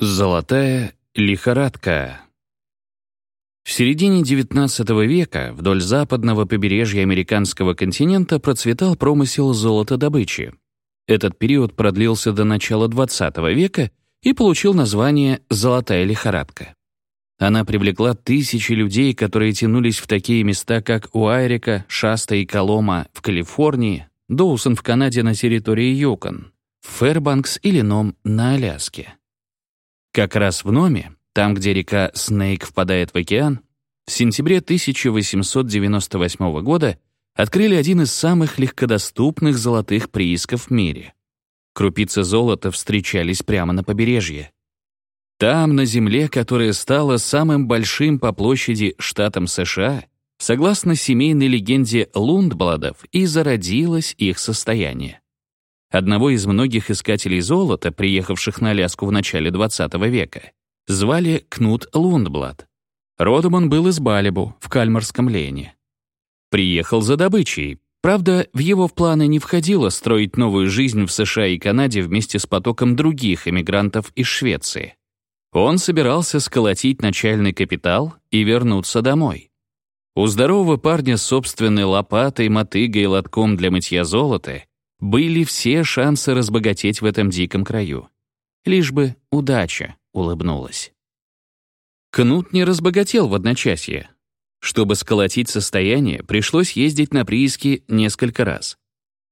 Золотая лихорадка. В середине XIX века вдоль западного побережья американского континента процветал промысел золотодобычи. Этот период продлился до начала XX века и получил название «золотая лихорадка». Она привлекла тысячи людей, которые тянулись в такие места, как Уайрика, Шаста и Колома в Калифорнии, Доусон в Канаде на территории Юкон, Фэрбанкс или Ном на Аляске. Как раз в Номе, там, где река Снейк впадает в океан, в сентябре 1898 года открыли один из самых легкодоступных золотых приисков в мире. Крупицы золота встречались прямо на побережье. Там, на земле, которая стала самым большим по площади штатом США, согласно семейной легенде Лундбладов, и зародилось их состояние одного из многих искателей золота, приехавших на Аляску в начале XX века, звали Кнут Лундблад. Родом он был из Балибу, в Кальмарском Лене. Приехал за добычей. Правда, в его планы не входило строить новую жизнь в США и Канаде вместе с потоком других эмигрантов из Швеции. Он собирался сколотить начальный капитал и вернуться домой. У здорового парня с собственной лопатой, мотыгой и лотком для мытья золота были все шансы разбогатеть в этом диком краю. Лишь бы удача улыбнулась. Кнут не разбогател в одночасье. Чтобы сколотить состояние, пришлось ездить на прииски несколько раз.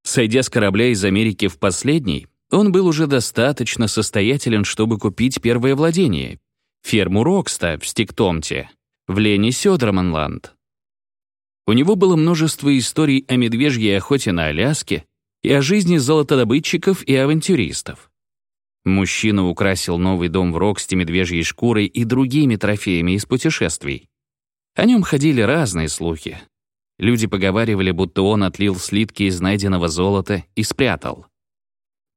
Сойдя с корабля из Америки в последний, он был уже достаточно состоятелен, чтобы купить первое владение — ферму Рокста в Стиктомте, в Лене Сёдерманланд. У него было множество историй о медвежьей охоте на Аляске, и о жизни золотодобытчиков и авантюристов. Мужчина украсил новый дом в Роксте медвежьей шкурой и другими трофеями из путешествий. О нем ходили разные слухи. Люди поговаривали, будто он отлил слитки из найденного золота и спрятал.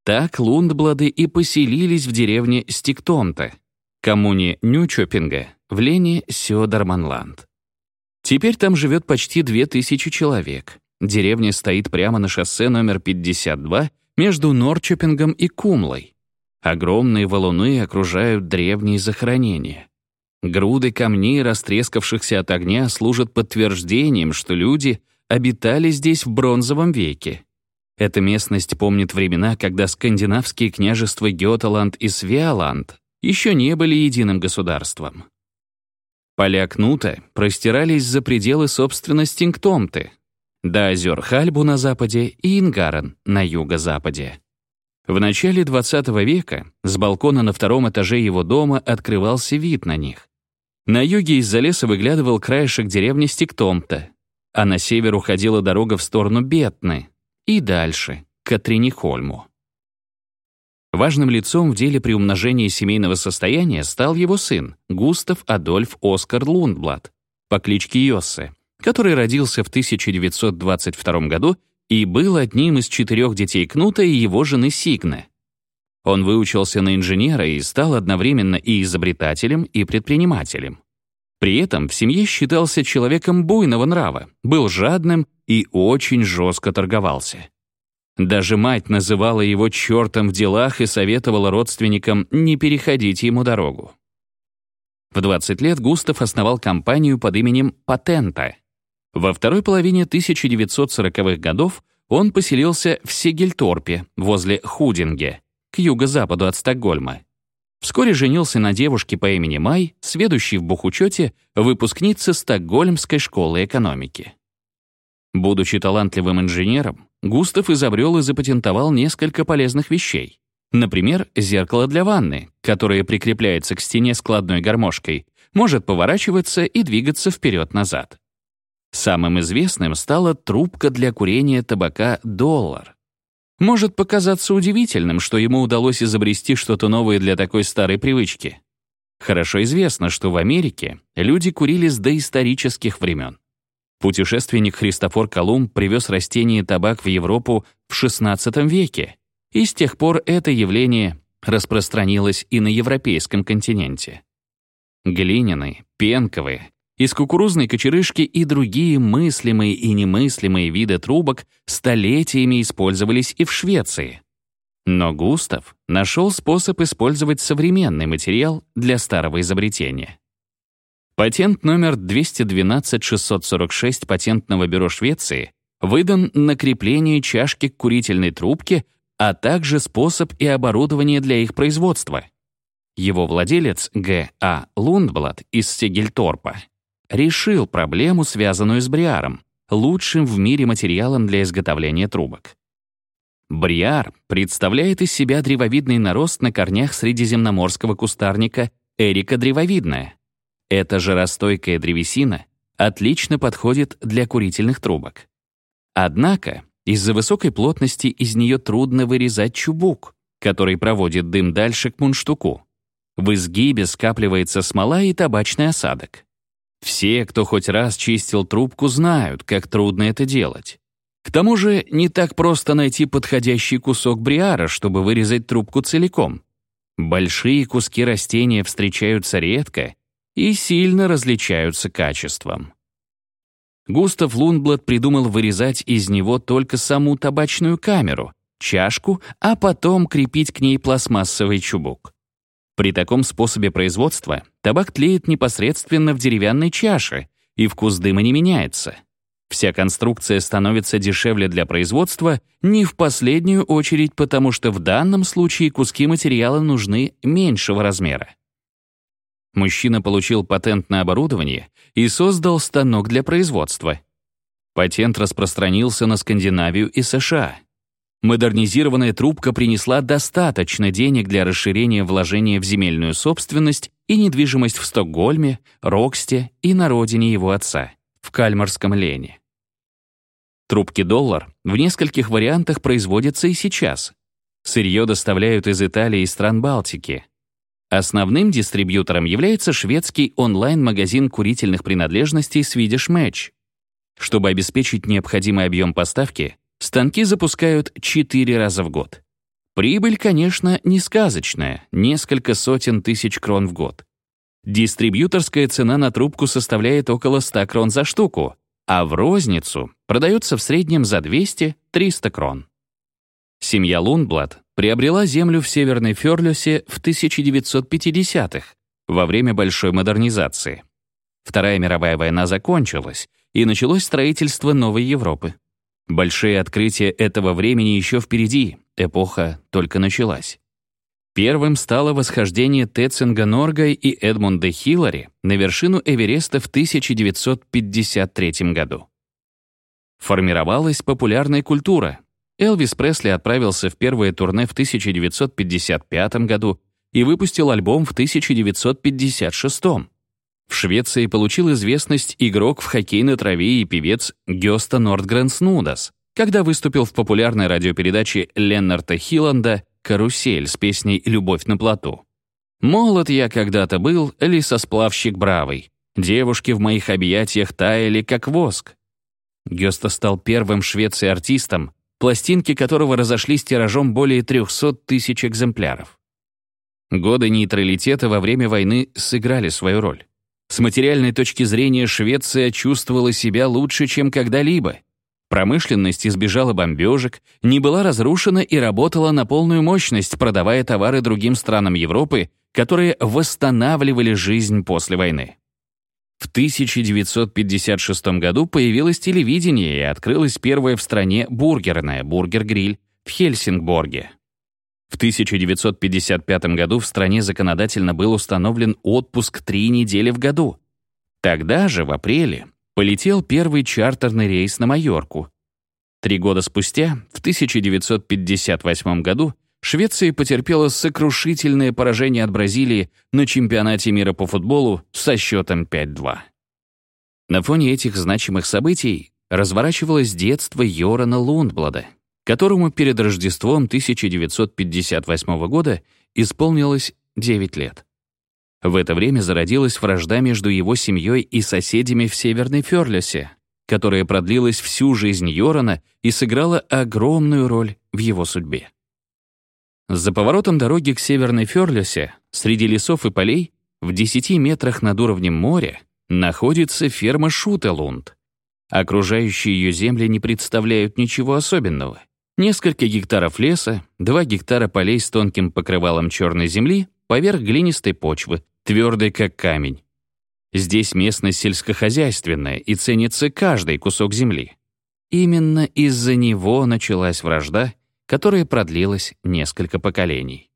Так лундблады и поселились в деревне Стиктонта, коммуне Нючопинга, в Лене Сёдерманланд. Теперь там живет почти две тысячи человек. Деревня стоит прямо на шоссе номер 52 между Норчопингом и Кумлой. Огромные валуны окружают древние захоронения. Груды камней, растрескавшихся от огня, служат подтверждением, что люди обитали здесь в бронзовом веке. Эта местность помнит времена, когда скандинавские княжества Геталанд и Свеаланд еще не были единым государством. Поля Кнута простирались за пределы собственности Инктомты, до озер Хальбу на западе и Ингарен на юго-западе. В начале XX века с балкона на втором этаже его дома открывался вид на них. На юге из-за леса выглядывал краешек деревни Стиктомта, а на север уходила дорога в сторону Бетны и дальше, к Атринихольму. Важным лицом в деле приумножения семейного состояния стал его сын, Густав Адольф Оскар Лундблад, по кличке Йоссе, который родился в 1922 году и был одним из четырех детей Кнута и его жены Сигны. Он выучился на инженера и стал одновременно и изобретателем, и предпринимателем. При этом в семье считался человеком буйного нрава, был жадным и очень жестко торговался. Даже мать называла его чертом в делах и советовала родственникам не переходить ему дорогу. В 20 лет Густав основал компанию под именем «Патента», во второй половине 1940-х годов он поселился в Сегельторпе, возле Худинге, к юго-западу от Стокгольма. Вскоре женился на девушке по имени Май, сведущей в бухучете, выпускнице Стокгольмской школы экономики. Будучи талантливым инженером, Густав изобрел и запатентовал несколько полезных вещей. Например, зеркало для ванны, которое прикрепляется к стене складной гармошкой, может поворачиваться и двигаться вперед-назад. Самым известным стала трубка для курения табака «Доллар». Может показаться удивительным, что ему удалось изобрести что-то новое для такой старой привычки. Хорошо известно, что в Америке люди курили с доисторических времен. Путешественник Христофор Колумб привез растение табак в Европу в XVI веке, и с тех пор это явление распространилось и на европейском континенте. Глиняные, пенковые, из кукурузной кочерышки и другие мыслимые и немыслимые виды трубок столетиями использовались и в Швеции. Но Густав нашел способ использовать современный материал для старого изобретения. Патент номер 212-646 Патентного бюро Швеции выдан на крепление чашки к курительной трубке, а также способ и оборудование для их производства. Его владелец Г. А. Лундблад из Сегельторпа решил проблему, связанную с бриаром, лучшим в мире материалом для изготовления трубок. Бриар представляет из себя древовидный нарост на корнях средиземноморского кустарника Эрика древовидная. Эта жаростойкая древесина отлично подходит для курительных трубок. Однако, из-за высокой плотности из нее трудно вырезать чубук, который проводит дым дальше к мундштуку. В изгибе скапливается смола и табачный осадок. Все, кто хоть раз чистил трубку, знают, как трудно это делать. К тому же не так просто найти подходящий кусок бриара, чтобы вырезать трубку целиком. Большие куски растения встречаются редко и сильно различаются качеством. Густав Лунблад придумал вырезать из него только саму табачную камеру, чашку, а потом крепить к ней пластмассовый чубук. При таком способе производства табак тлеет непосредственно в деревянной чаше, и вкус дыма не меняется. Вся конструкция становится дешевле для производства не в последнюю очередь, потому что в данном случае куски материала нужны меньшего размера. Мужчина получил патент на оборудование и создал станок для производства. Патент распространился на Скандинавию и США. Модернизированная трубка принесла достаточно денег для расширения вложения в земельную собственность и недвижимость в Стокгольме, Роксте и на родине его отца, в Кальмарском Лене. Трубки доллар в нескольких вариантах производятся и сейчас. Сырье доставляют из Италии и стран Балтики. Основным дистрибьютором является шведский онлайн-магазин курительных принадлежностей Swedish Match. Чтобы обеспечить необходимый объем поставки, станки запускают 4 раза в год. Прибыль, конечно, не сказочная, несколько сотен тысяч крон в год. Дистрибьюторская цена на трубку составляет около 100 крон за штуку, а в розницу продается в среднем за 200-300 крон. Семья Лунблад приобрела землю в Северной Фёрлюсе в 1950-х, во время большой модернизации. Вторая мировая война закончилась, и началось строительство новой Европы. Большие открытия этого времени еще впереди, эпоха только началась. Первым стало восхождение Тецинга Норгай и Эдмунда Хиллари на вершину Эвереста в 1953 году. Формировалась популярная культура. Элвис Пресли отправился в первое турне в 1955 году и выпустил альбом в 1956. В Швеции получил известность игрок в хоккей на траве и певец Гёста Нордгрен Снудас, когда выступил в популярной радиопередаче Леннарта Хилланда «Карусель» с песней «Любовь на плоту». «Молод я когда-то был, лесосплавщик бравый. Девушки в моих объятиях таяли, как воск». Гёста стал первым Швеции артистом, пластинки которого разошлись тиражом более 300 тысяч экземпляров. Годы нейтралитета во время войны сыграли свою роль. С материальной точки зрения Швеция чувствовала себя лучше, чем когда-либо — Промышленность избежала бомбежек, не была разрушена и работала на полную мощность, продавая товары другим странам Европы, которые восстанавливали жизнь после войны. В 1956 году появилось телевидение и открылась первая в стране бургерная «Бургер-гриль» в Хельсингборге. В 1955 году в стране законодательно был установлен отпуск три недели в году. Тогда же, в апреле, полетел первый чартерный рейс на Майорку. Три года спустя, в 1958 году, Швеция потерпела сокрушительное поражение от Бразилии на чемпионате мира по футболу со счетом 5-2. На фоне этих значимых событий разворачивалось детство Йорана Лундблада, которому перед Рождеством 1958 года исполнилось 9 лет. В это время зародилась вражда между его семьей и соседями в Северной Фёрлесе, которая продлилась всю жизнь Йорана и сыграла огромную роль в его судьбе. За поворотом дороги к Северной Фёрлесе, среди лесов и полей, в 10 метрах над уровнем моря, находится ферма Шутелунд. Окружающие ее земли не представляют ничего особенного. Несколько гектаров леса, 2 гектара полей с тонким покрывалом черной земли поверх глинистой почвы, твердой как камень. Здесь местность сельскохозяйственная и ценится каждый кусок земли. Именно из-за него началась вражда, которая продлилась несколько поколений.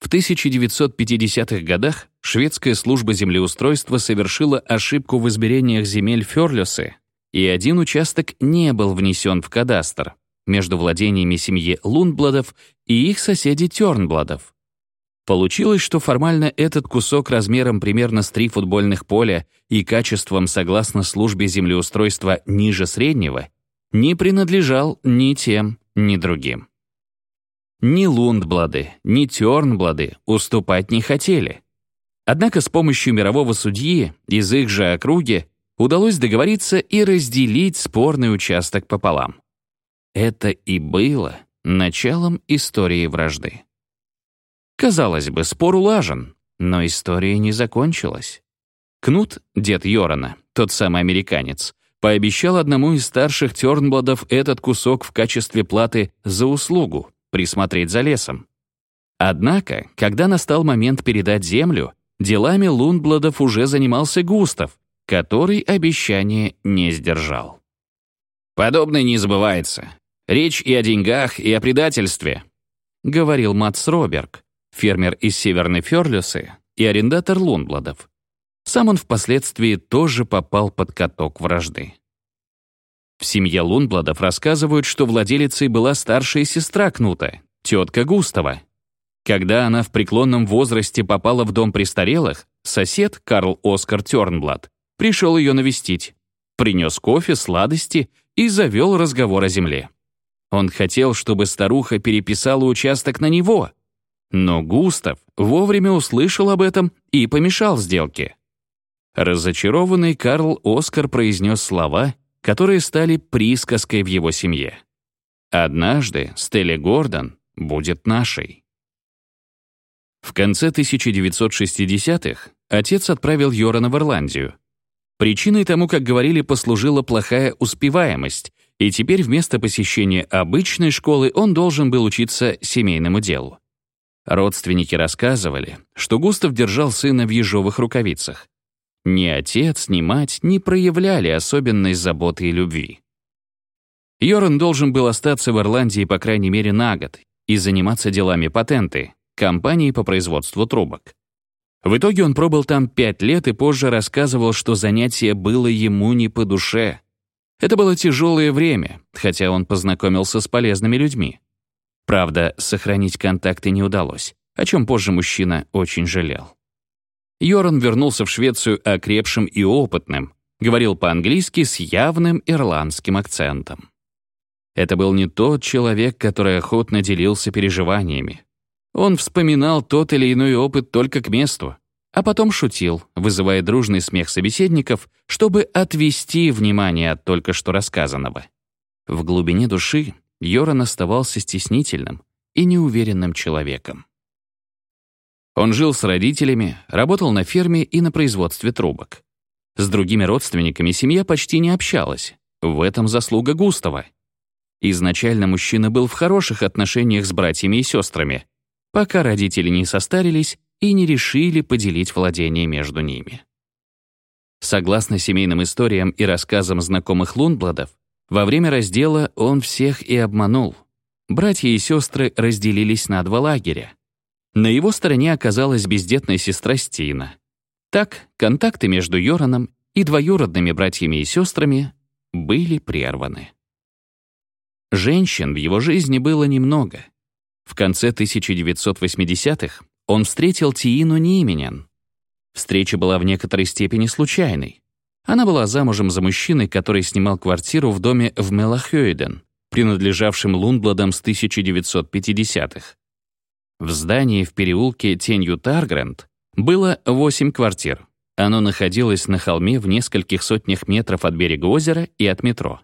В 1950-х годах шведская служба землеустройства совершила ошибку в измерениях земель Фёрлёсы, и один участок не был внесен в кадастр между владениями семьи Лундбладов и их соседей Тёрнбладов. Получилось, что формально этот кусок размером примерно с три футбольных поля и качеством, согласно службе землеустройства, ниже среднего, не принадлежал ни тем, ни другим. Ни Лундблады, ни Тёрнблады уступать не хотели. Однако с помощью мирового судьи из их же округи удалось договориться и разделить спорный участок пополам. Это и было началом истории вражды. Казалось бы, спор улажен, но история не закончилась. Кнут, дед Йорана, тот самый американец, пообещал одному из старших Тёрнбладов этот кусок в качестве платы за услугу присмотреть за лесом. Однако, когда настал момент передать землю, делами Лундбладов уже занимался Густав, который обещание не сдержал. «Подобное не забывается. Речь и о деньгах, и о предательстве», — говорил Матс Роберг, фермер из Северной Фёрлюсы и арендатор Лунбладов. Сам он впоследствии тоже попал под каток вражды. В семье Лунбладов рассказывают, что владелицей была старшая сестра Кнута, тетка Густава. Когда она в преклонном возрасте попала в дом престарелых, сосед Карл Оскар Тёрнблад пришел ее навестить, принес кофе, сладости и завел разговор о земле. Он хотел, чтобы старуха переписала участок на него — но Густав вовремя услышал об этом и помешал сделке. Разочарованный Карл Оскар произнес слова, которые стали присказкой в его семье. «Однажды Стелли Гордон будет нашей». В конце 1960-х отец отправил Йорана в Ирландию. Причиной тому, как говорили, послужила плохая успеваемость, и теперь вместо посещения обычной школы он должен был учиться семейному делу. Родственники рассказывали, что Густав держал сына в ежовых рукавицах. Ни отец, ни мать не проявляли особенной заботы и любви. Йоран должен был остаться в Ирландии по крайней мере на год и заниматься делами патенты, компании по производству трубок. В итоге он пробыл там пять лет и позже рассказывал, что занятие было ему не по душе. Это было тяжелое время, хотя он познакомился с полезными людьми. Правда, сохранить контакты не удалось, о чем позже мужчина очень жалел. Йоран вернулся в Швецию окрепшим и опытным, говорил по-английски с явным ирландским акцентом. Это был не тот человек, который охотно делился переживаниями. Он вспоминал тот или иной опыт только к месту, а потом шутил, вызывая дружный смех собеседников, чтобы отвести внимание от только что рассказанного. В глубине души Йоран оставался стеснительным и неуверенным человеком. Он жил с родителями, работал на ферме и на производстве трубок. С другими родственниками семья почти не общалась. В этом заслуга Густава. Изначально мужчина был в хороших отношениях с братьями и сестрами, пока родители не состарились и не решили поделить владение между ними. Согласно семейным историям и рассказам знакомых Лунбладов, во время раздела он всех и обманул. Братья и сестры разделились на два лагеря. На его стороне оказалась бездетная сестра Стина. Так, контакты между Йораном и двоюродными братьями и сестрами были прерваны. Женщин в его жизни было немного. В конце 1980-х он встретил Тиину Нименян. Встреча была в некоторой степени случайной. Она была замужем за мужчиной, который снимал квартиру в доме в Мелахёйден, принадлежавшем Лундбладам с 1950-х. В здании в переулке Тенью Таргрент было восемь квартир. Оно находилось на холме в нескольких сотнях метров от берега озера и от метро.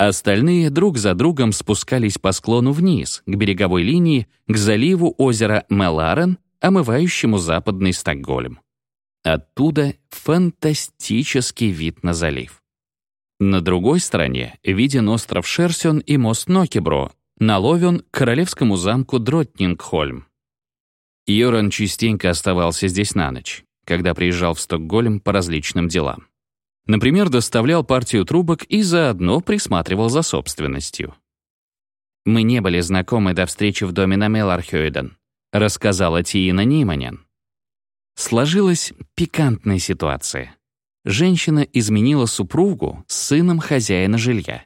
Остальные друг за другом спускались по склону вниз, к береговой линии, к заливу озера Меларен, омывающему западный Стокгольм. Оттуда фантастический вид на залив. На другой стороне виден остров Шерсион и мост Нокебро, на Ловен к королевскому замку Дротнингхольм. Йоран частенько оставался здесь на ночь, когда приезжал в Стокгольм по различным делам. Например, доставлял партию трубок и заодно присматривал за собственностью. «Мы не были знакомы до встречи в доме на Мелархёйден», рассказала Тиина Ниманен. Сложилась пикантная ситуация. Женщина изменила супругу с сыном хозяина жилья.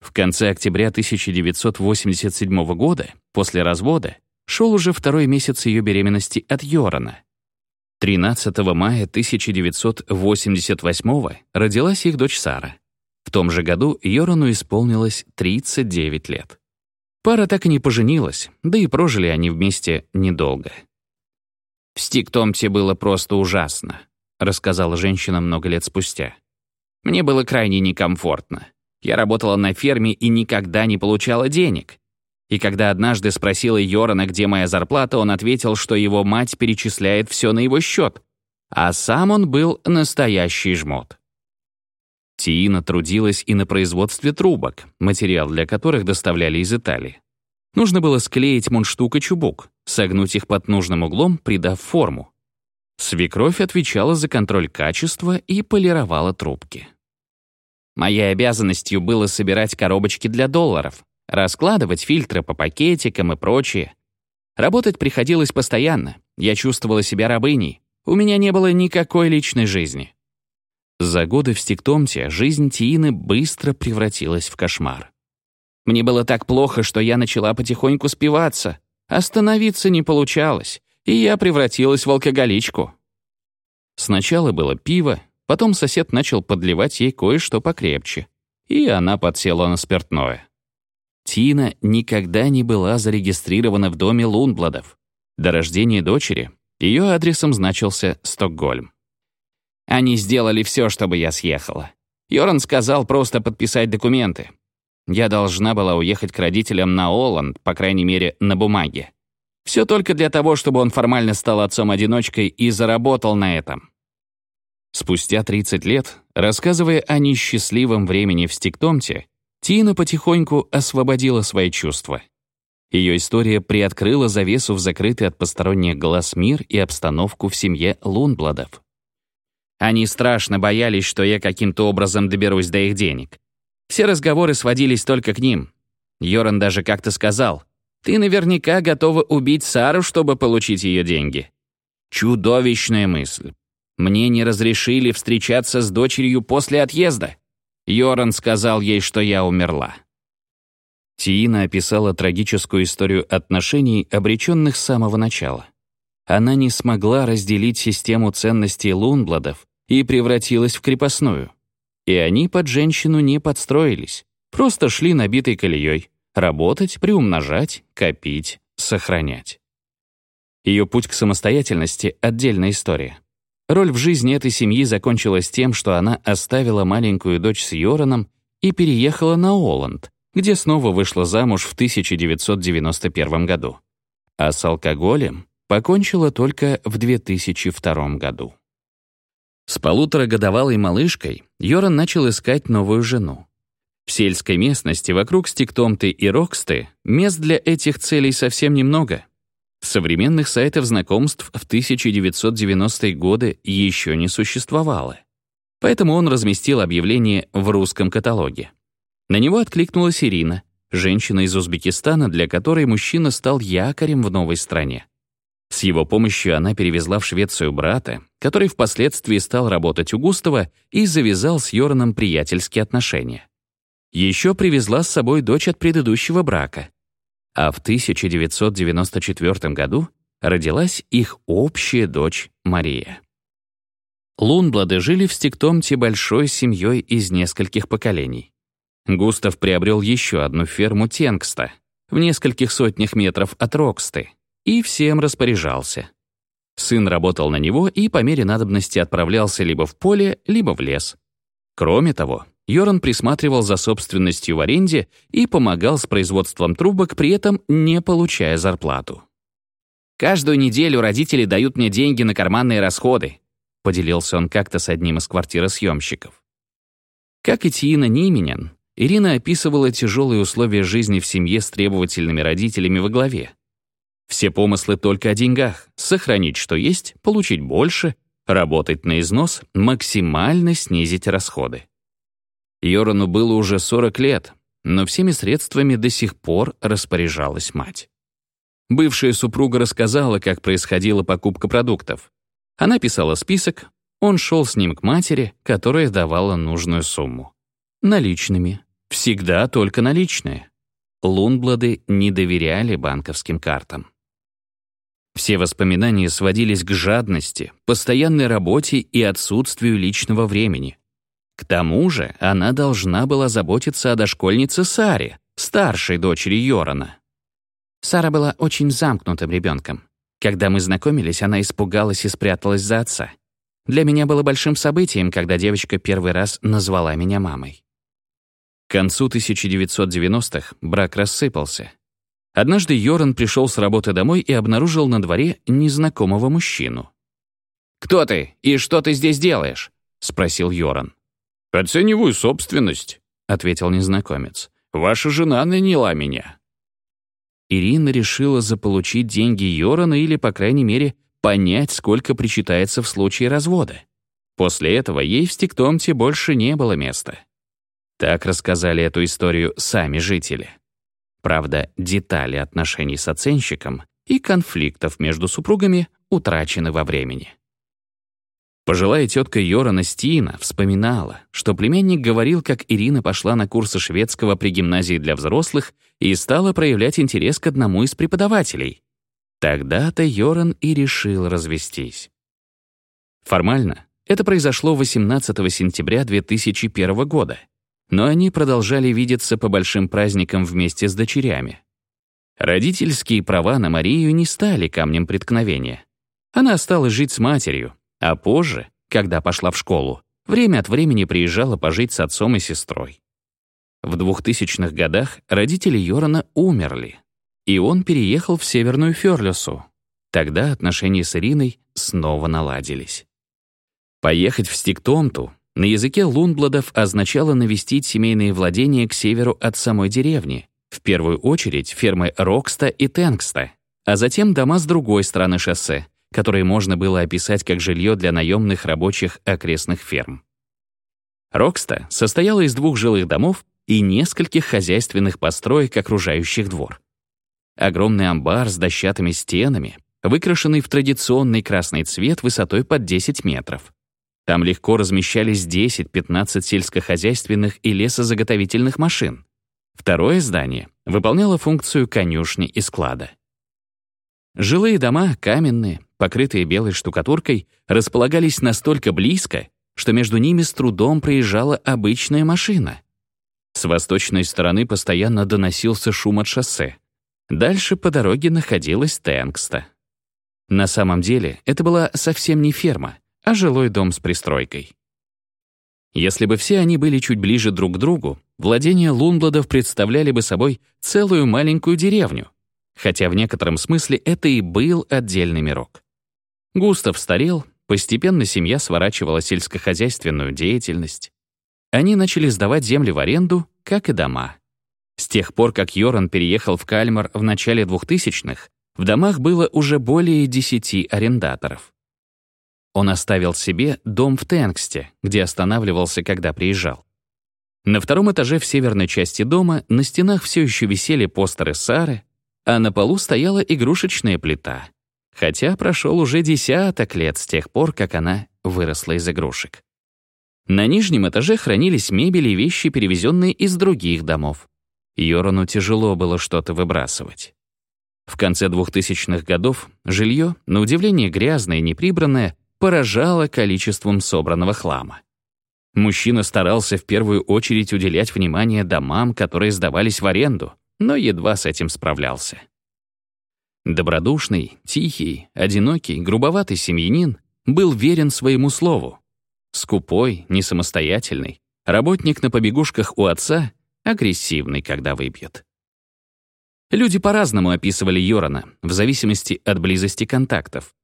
В конце октября 1987 года, после развода, шел уже второй месяц ее беременности от Йорана. 13 мая 1988 родилась их дочь Сара. В том же году Йорану исполнилось 39 лет. Пара так и не поженилась, да и прожили они вместе недолго. «В Стиктомте было просто ужасно», — рассказала женщина много лет спустя. «Мне было крайне некомфортно. Я работала на ферме и никогда не получала денег. И когда однажды спросила Йорана, где моя зарплата, он ответил, что его мать перечисляет все на его счет. А сам он был настоящий жмот. Тиина трудилась и на производстве трубок, материал для которых доставляли из Италии. Нужно было склеить мундштук и чубук, согнуть их под нужным углом, придав форму. Свекровь отвечала за контроль качества и полировала трубки. Моей обязанностью было собирать коробочки для долларов, раскладывать фильтры по пакетикам и прочее. Работать приходилось постоянно. Я чувствовала себя рабыней. У меня не было никакой личной жизни. За годы в Стиктомте жизнь Тиины быстро превратилась в кошмар. Мне было так плохо, что я начала потихоньку спиваться. Остановиться не получалось, и я превратилась в алкоголичку. Сначала было пиво, потом сосед начал подливать ей кое-что покрепче, и она подсела на спиртное. Тина никогда не была зарегистрирована в доме Лунбладов. До рождения дочери ее адресом значился Стокгольм. Они сделали все, чтобы я съехала. Йоран сказал просто подписать документы. Я должна была уехать к родителям на Оланд, по крайней мере, на бумаге. Все только для того, чтобы он формально стал отцом-одиночкой и заработал на этом. Спустя 30 лет, рассказывая о несчастливом времени в Стиктомте, Тина потихоньку освободила свои чувства. Ее история приоткрыла завесу в закрытый от посторонних глаз мир и обстановку в семье Лунбладов. Они страшно боялись, что я каким-то образом доберусь до их денег. Все разговоры сводились только к ним. Йоран даже как-то сказал, «Ты наверняка готова убить Сару, чтобы получить ее деньги». Чудовищная мысль. Мне не разрешили встречаться с дочерью после отъезда. Йоран сказал ей, что я умерла. Тиина описала трагическую историю отношений, обреченных с самого начала. Она не смогла разделить систему ценностей Лунбладов и превратилась в крепостную. И они под женщину не подстроились, просто шли набитой колеей. Работать, приумножать, копить, сохранять. Ее путь к самостоятельности — отдельная история. Роль в жизни этой семьи закончилась тем, что она оставила маленькую дочь с Йораном и переехала на Оланд, где снова вышла замуж в 1991 году. А с алкоголем покончила только в 2002 году. С полуторагодовалой малышкой Йоран начал искать новую жену. В сельской местности вокруг Стиктомты и Роксты мест для этих целей совсем немного. Современных сайтов знакомств в 1990-е годы еще не существовало. Поэтому он разместил объявление в русском каталоге. На него откликнулась Ирина, женщина из Узбекистана, для которой мужчина стал якорем в новой стране. С его помощью она перевезла в Швецию брата, который впоследствии стал работать у Густава и завязал с Йораном приятельские отношения. Еще привезла с собой дочь от предыдущего брака. А в 1994 году родилась их общая дочь Мария. Лунблады жили в Стиктомте большой семьей из нескольких поколений. Густав приобрел еще одну ферму Тенгста в нескольких сотнях метров от Роксты, и всем распоряжался. Сын работал на него и по мере надобности отправлялся либо в поле, либо в лес. Кроме того, Йоран присматривал за собственностью в аренде и помогал с производством трубок, при этом не получая зарплату. «Каждую неделю родители дают мне деньги на карманные расходы», поделился он как-то с одним из квартиросъемщиков. Как и Тиина Нименен, Ирина описывала тяжелые условия жизни в семье с требовательными родителями во главе. Все помыслы только о деньгах — сохранить, что есть, получить больше, работать на износ, максимально снизить расходы. Йорану было уже 40 лет, но всеми средствами до сих пор распоряжалась мать. Бывшая супруга рассказала, как происходила покупка продуктов. Она писала список, он шел с ним к матери, которая давала нужную сумму. Наличными. Всегда только наличные. Лунблады не доверяли банковским картам. Все воспоминания сводились к жадности, постоянной работе и отсутствию личного времени. К тому же она должна была заботиться о дошкольнице Саре, старшей дочери Йорана. Сара была очень замкнутым ребенком. Когда мы знакомились, она испугалась и спряталась за отца. Для меня было большим событием, когда девочка первый раз назвала меня мамой. К концу 1990-х брак рассыпался. Однажды Йоран пришел с работы домой и обнаружил на дворе незнакомого мужчину. «Кто ты и что ты здесь делаешь?» — спросил Йоран. «Оцениваю собственность», — ответил незнакомец. «Ваша жена наняла меня». Ирина решила заполучить деньги Йорана или, по крайней мере, понять, сколько причитается в случае развода. После этого ей в Стиктомте больше не было места. Так рассказали эту историю сами жители. Правда, детали отношений с оценщиком и конфликтов между супругами утрачены во времени. Пожилая тетка Йорана Стина вспоминала, что племянник говорил, как Ирина пошла на курсы шведского при гимназии для взрослых и стала проявлять интерес к одному из преподавателей. Тогда-то Йоран и решил развестись. Формально это произошло 18 сентября 2001 года, но они продолжали видеться по большим праздникам вместе с дочерями. Родительские права на Марию не стали камнем преткновения. Она осталась жить с матерью, а позже, когда пошла в школу, время от времени приезжала пожить с отцом и сестрой. В 2000-х годах родители Йорана умерли, и он переехал в Северную Фёрлюсу. Тогда отношения с Ириной снова наладились. Поехать в Стиктомту на языке лунбладов означало навестить семейные владения к северу от самой деревни, в первую очередь фермы Рокста и Тенгста, а затем дома с другой стороны шоссе, которые можно было описать как жилье для наемных рабочих окрестных ферм. Рокста состояла из двух жилых домов и нескольких хозяйственных построек, окружающих двор. Огромный амбар с дощатыми стенами, выкрашенный в традиционный красный цвет высотой под 10 метров. Там легко размещались 10-15 сельскохозяйственных и лесозаготовительных машин. Второе здание выполняло функцию конюшни и склада. Жилые дома, каменные, покрытые белой штукатуркой, располагались настолько близко, что между ними с трудом проезжала обычная машина. С восточной стороны постоянно доносился шум от шоссе. Дальше по дороге находилась Тенгста. На самом деле это была совсем не ферма, а жилой дом с пристройкой. Если бы все они были чуть ближе друг к другу, владения Лунбладов представляли бы собой целую маленькую деревню, хотя в некотором смысле это и был отдельный мирок. Густав старел, постепенно семья сворачивала сельскохозяйственную деятельность. Они начали сдавать земли в аренду, как и дома. С тех пор, как Йоран переехал в Кальмар в начале 2000-х, в домах было уже более десяти арендаторов. Он оставил себе дом в Тенгсте, где останавливался, когда приезжал. На втором этаже в северной части дома на стенах все еще висели постеры Сары, а на полу стояла игрушечная плита, хотя прошел уже десяток лет с тех пор, как она выросла из игрушек. На нижнем этаже хранились мебель и вещи, перевезенные из других домов. Йорану тяжело было что-то выбрасывать. В конце 2000-х годов жилье, на удивление грязное и неприбранное, поражало количеством собранного хлама. Мужчина старался в первую очередь уделять внимание домам, которые сдавались в аренду, но едва с этим справлялся. Добродушный, тихий, одинокий, грубоватый семьянин был верен своему слову. Скупой, несамостоятельный, работник на побегушках у отца, агрессивный, когда выпьет. Люди по-разному описывали Йорана, в зависимости от близости контактов.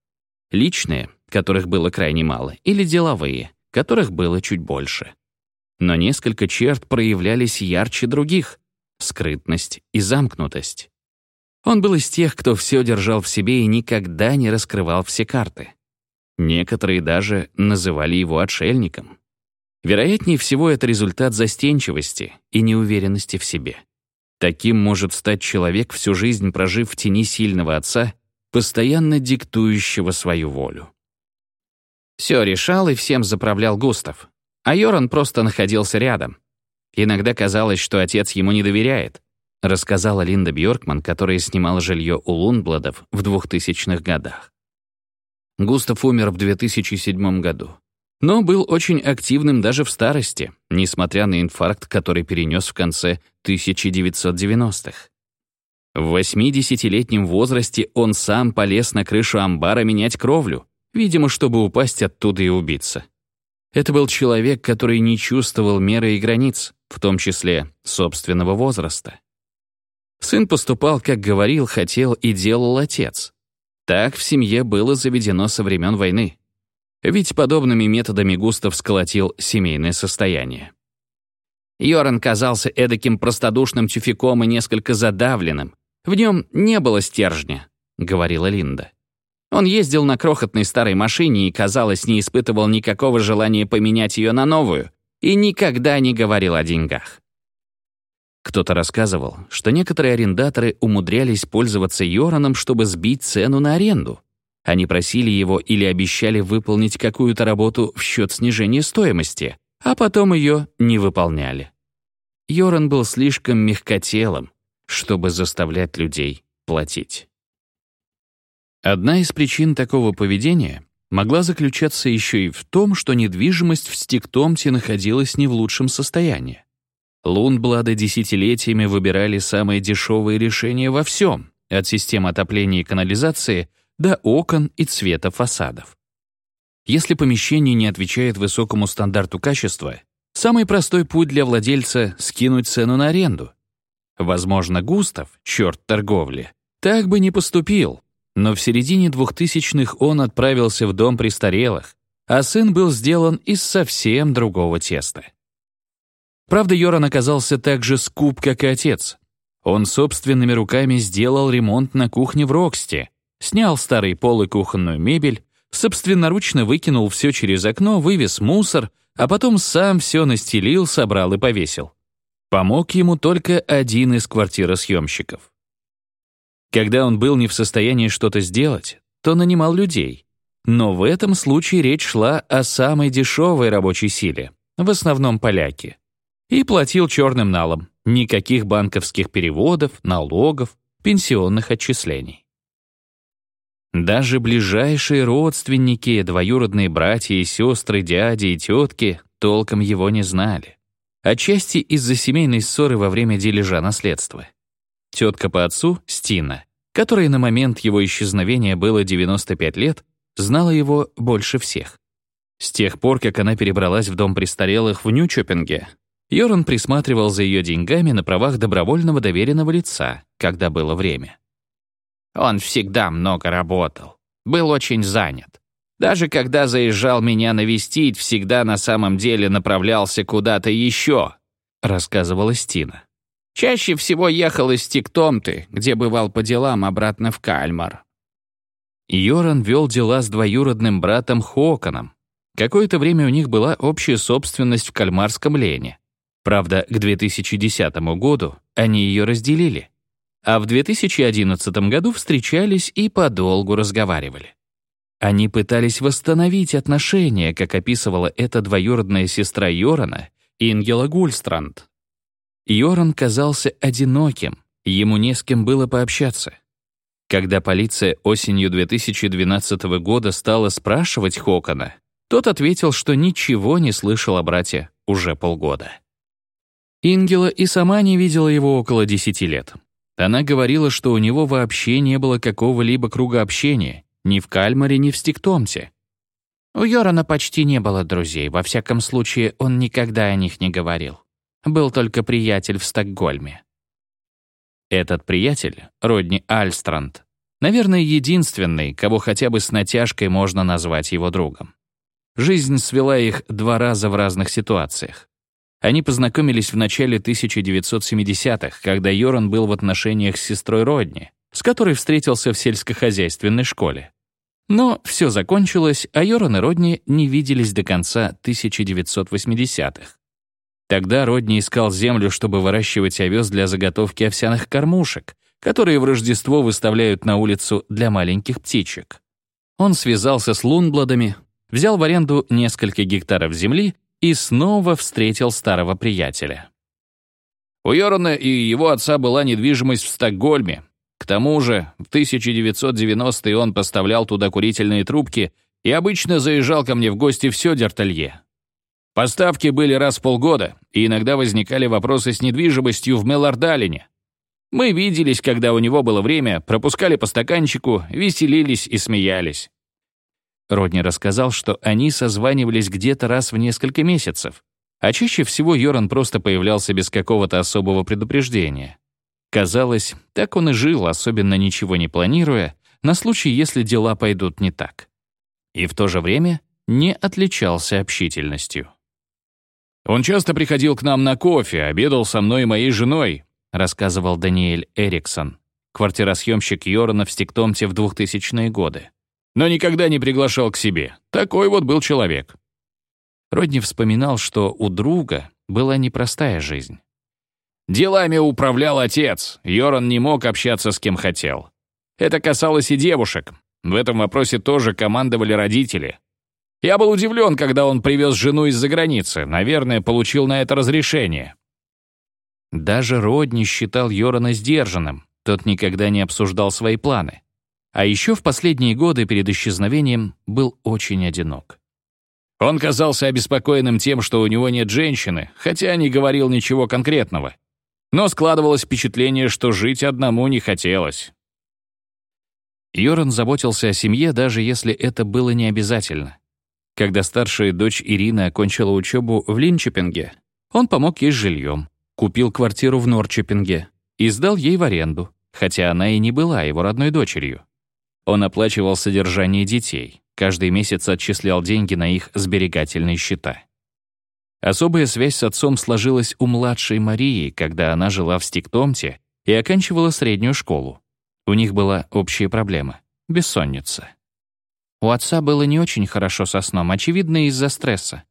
Личные, которых было крайне мало, или деловые, которых было чуть больше. Но несколько черт проявлялись ярче других — скрытность и замкнутость. Он был из тех, кто все держал в себе и никогда не раскрывал все карты. Некоторые даже называли его отшельником. Вероятнее всего, это результат застенчивости и неуверенности в себе. Таким может стать человек, всю жизнь прожив в тени сильного отца, постоянно диктующего свою волю. Все решал и всем заправлял Густав, а Йоран просто находился рядом. Иногда казалось, что отец ему не доверяет, рассказала Линда Бьоркман, которая снимала жилье у Лундбладов в 2000-х годах. Густав умер в 2007 году, но был очень активным даже в старости, несмотря на инфаркт, который перенес в конце 1990-х. В 80-летнем возрасте он сам полез на крышу амбара менять кровлю, видимо, чтобы упасть оттуда и убиться. Это был человек, который не чувствовал меры и границ, в том числе собственного возраста. Сын поступал, как говорил, хотел и делал отец. Так в семье было заведено со времен войны. Ведь подобными методами Густав сколотил семейное состояние. Йоран казался эдаким простодушным тюфяком и несколько задавленным. В нем не было стержня, — говорила Линда. Он ездил на крохотной старой машине и, казалось, не испытывал никакого желания поменять ее на новую и никогда не говорил о деньгах. Кто-то рассказывал, что некоторые арендаторы умудрялись пользоваться Йораном, чтобы сбить цену на аренду. Они просили его или обещали выполнить какую-то работу в счет снижения стоимости, а потом ее не выполняли. Йоран был слишком мягкотелым, чтобы заставлять людей платить. Одна из причин такого поведения могла заключаться еще и в том, что недвижимость в Стиктомте находилась не в лучшем состоянии. Лундблады десятилетиями выбирали самые дешевые решения во всем, от систем отопления и канализации до окон и цвета фасадов. Если помещение не отвечает высокому стандарту качества, самый простой путь для владельца — скинуть цену на аренду. Возможно, Густав, черт торговли, так бы не поступил, но в середине 2000-х он отправился в дом престарелых, а сын был сделан из совсем другого теста. Правда, Йоран оказался так же скуп, как и отец. Он собственными руками сделал ремонт на кухне в Роксте, снял старый пол и кухонную мебель, собственноручно выкинул все через окно, вывез мусор, а потом сам все настелил, собрал и повесил. Помог ему только один из квартиросъемщиков. Когда он был не в состоянии что-то сделать, то нанимал людей. Но в этом случае речь шла о самой дешевой рабочей силе, в основном поляки. И платил черным налом. Никаких банковских переводов, налогов, пенсионных отчислений. Даже ближайшие родственники, двоюродные братья и сестры, дяди и тетки толком его не знали. Отчасти из-за семейной ссоры во время дележа наследства. Тетка по отцу, Стина, которой на момент его исчезновения было 95 лет, знала его больше всех. С тех пор, как она перебралась в дом престарелых в Нью-Чоппинге, Йоран присматривал за ее деньгами на правах добровольного доверенного лица, когда было время. Он всегда много работал, был очень занят. Даже когда заезжал меня навестить, всегда на самом деле направлялся куда-то еще, рассказывала Стина. Чаще всего ехал из Тиктомты, где бывал по делам обратно в Кальмар. Йоран вел дела с двоюродным братом Хоконом. Какое-то время у них была общая собственность в Кальмарском Лене. Правда, к 2010 году они ее разделили а в 2011 году встречались и подолгу разговаривали. Они пытались восстановить отношения, как описывала эта двоюродная сестра Йорана, Ингела Гульстранд. Йоран казался одиноким, ему не с кем было пообщаться. Когда полиция осенью 2012 года стала спрашивать Хокона, тот ответил, что ничего не слышал о брате уже полгода. Ингела и сама не видела его около десяти лет. Она говорила, что у него вообще не было какого-либо круга общения, ни в Кальмаре, ни в Стиктомсе. У Йорана почти не было друзей, во всяком случае, он никогда о них не говорил. Был только приятель в Стокгольме. Этот приятель, Родни Альстранд, наверное, единственный, кого хотя бы с натяжкой можно назвать его другом. Жизнь свела их два раза в разных ситуациях. Они познакомились в начале 1970-х, когда Йоран был в отношениях с сестрой Родни, с которой встретился в сельскохозяйственной школе. Но все закончилось, а Йоран и Родни не виделись до конца 1980-х. Тогда Родни искал землю, чтобы выращивать овес для заготовки овсяных кормушек, которые в Рождество выставляют на улицу для маленьких птичек. Он связался с Лунбладами, взял в аренду несколько гектаров земли и снова встретил старого приятеля. У Йорона и его отца была недвижимость в Стокгольме. К тому же в 1990-е он поставлял туда курительные трубки и обычно заезжал ко мне в гости в Сёдертелье. Поставки были раз в полгода, и иногда возникали вопросы с недвижимостью в Меллардалине. Мы виделись, когда у него было время, пропускали по стаканчику, веселились и смеялись. Родни рассказал, что они созванивались где-то раз в несколько месяцев, а чаще всего Йоран просто появлялся без какого-то особого предупреждения. Казалось, так он и жил, особенно ничего не планируя, на случай, если дела пойдут не так. И в то же время не отличался общительностью. «Он часто приходил к нам на кофе, обедал со мной и моей женой», рассказывал Даниэль Эриксон, квартиросъемщик Йорана в Стиктомте в 2000-е годы но никогда не приглашал к себе. Такой вот был человек. Родни вспоминал, что у друга была непростая жизнь. Делами управлял отец, Йоран не мог общаться с кем хотел. Это касалось и девушек. В этом вопросе тоже командовали родители. Я был удивлен, когда он привез жену из-за границы. Наверное, получил на это разрешение. Даже Родни считал Йорана сдержанным. Тот никогда не обсуждал свои планы. А еще в последние годы перед исчезновением был очень одинок. Он казался обеспокоенным тем, что у него нет женщины, хотя не говорил ничего конкретного. Но складывалось впечатление, что жить одному не хотелось. Йоран заботился о семье, даже если это было не обязательно. Когда старшая дочь Ирина окончила учебу в Линчепинге, он помог ей с жильем, купил квартиру в Норчепинге и сдал ей в аренду, хотя она и не была его родной дочерью. Он оплачивал содержание детей, каждый месяц отчислял деньги на их сберегательные счета. Особая связь с отцом сложилась у младшей Марии, когда она жила в Стиктомте и оканчивала среднюю школу. У них была общая проблема — бессонница. У отца было не очень хорошо со сном, очевидно, из-за стресса.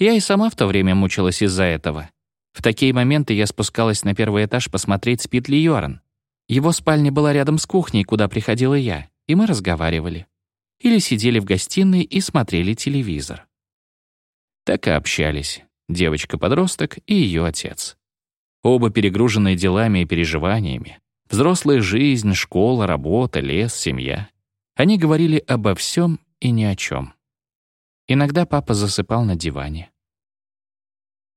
Я и сама в то время мучилась из-за этого. В такие моменты я спускалась на первый этаж посмотреть, спит ли Йоран. Его спальня была рядом с кухней, куда приходила я и мы разговаривали. Или сидели в гостиной и смотрели телевизор. Так и общались девочка-подросток и ее отец. Оба перегруженные делами и переживаниями. Взрослая жизнь, школа, работа, лес, семья. Они говорили обо всем и ни о чем. Иногда папа засыпал на диване.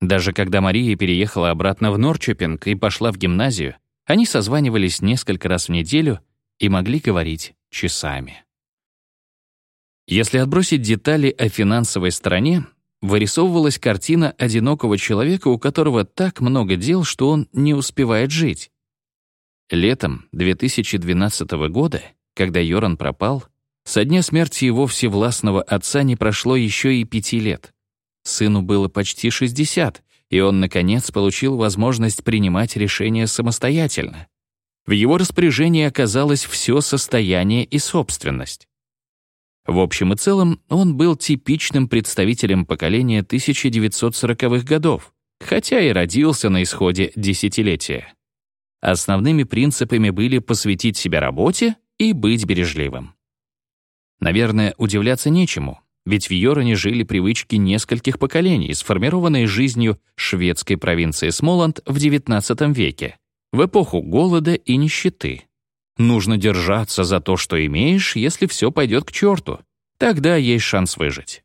Даже когда Мария переехала обратно в Норчопинг и пошла в гимназию, они созванивались несколько раз в неделю и могли говорить часами. Если отбросить детали о финансовой стороне, вырисовывалась картина одинокого человека, у которого так много дел, что он не успевает жить. Летом 2012 года, когда Йоран пропал, со дня смерти его всевластного отца не прошло еще и пяти лет. Сыну было почти 60, и он, наконец, получил возможность принимать решения самостоятельно. В его распоряжении оказалось все состояние и собственность. В общем и целом, он был типичным представителем поколения 1940-х годов, хотя и родился на исходе десятилетия. Основными принципами были посвятить себя работе и быть бережливым. Наверное, удивляться нечему, ведь в Йороне жили привычки нескольких поколений, сформированные жизнью шведской провинции Смоланд в XIX веке, в эпоху голода и нищеты. Нужно держаться за то, что имеешь, если все пойдет к черту. Тогда есть шанс выжить.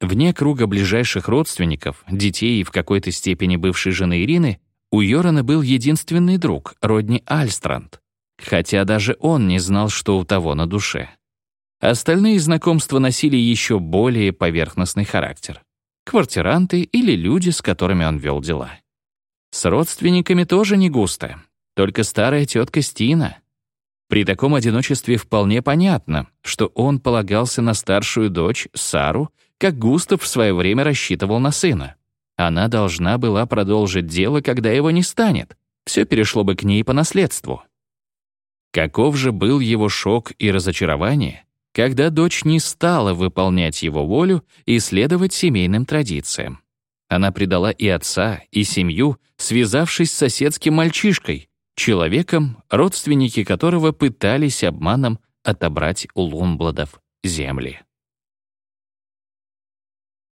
Вне круга ближайших родственников, детей и в какой-то степени бывшей жены Ирины, у Йорана был единственный друг, Родни Альстранд. Хотя даже он не знал, что у того на душе. Остальные знакомства носили еще более поверхностный характер. Квартиранты или люди, с которыми он вел дела. С родственниками тоже не густо, только старая тетка Стина. При таком одиночестве вполне понятно, что он полагался на старшую дочь, Сару, как Густав в свое время рассчитывал на сына. Она должна была продолжить дело, когда его не станет. Все перешло бы к ней по наследству. Каков же был его шок и разочарование, когда дочь не стала выполнять его волю и следовать семейным традициям. Она предала и отца, и семью, связавшись с соседским мальчишкой, человеком, родственники которого пытались обманом отобрать у Лумбладов земли.